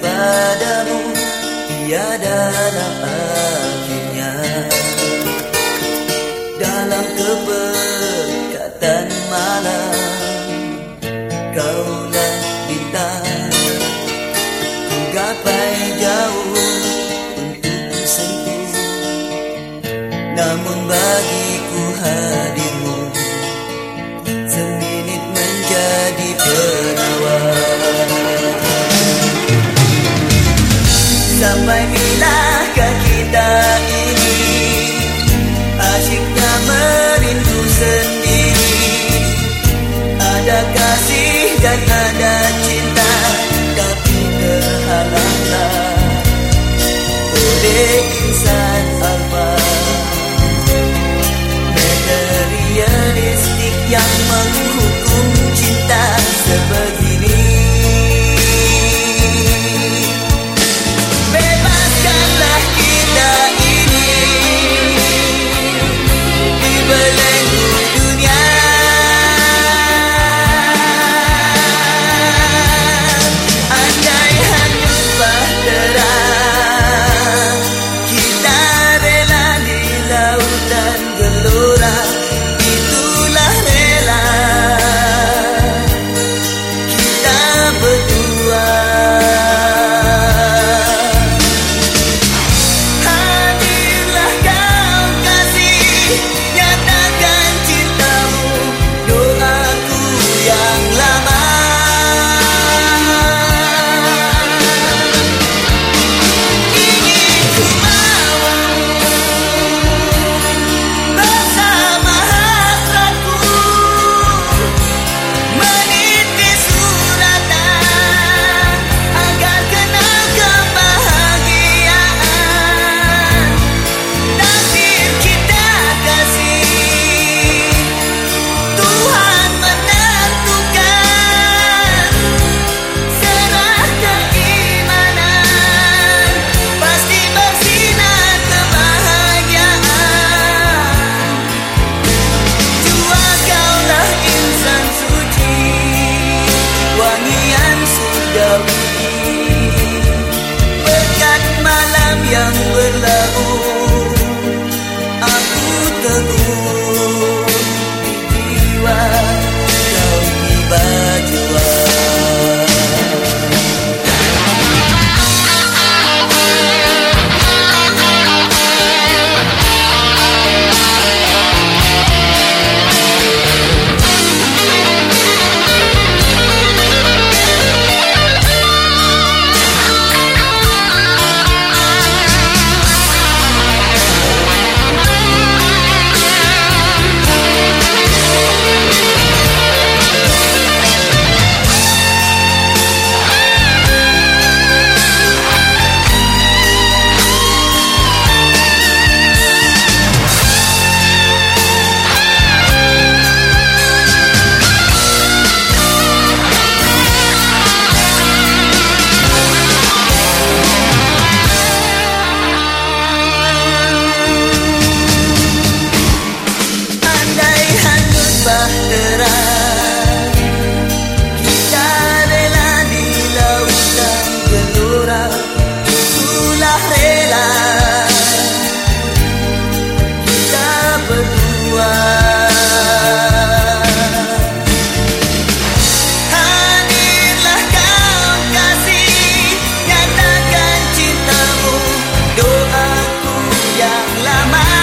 padamu tiada akhirnya. Dalam keberkatan malam kaulah bintang ku gapai jauh untuk sentuh. Namun bagiku hadirmu seminit menjadi penuh Sampai minahkah kita ini? Asyiknya merindu sendiri. Ada kasih dan ada cinta Tapi kehalalan Oleh insan apa Materialistik yang menghukum candura lama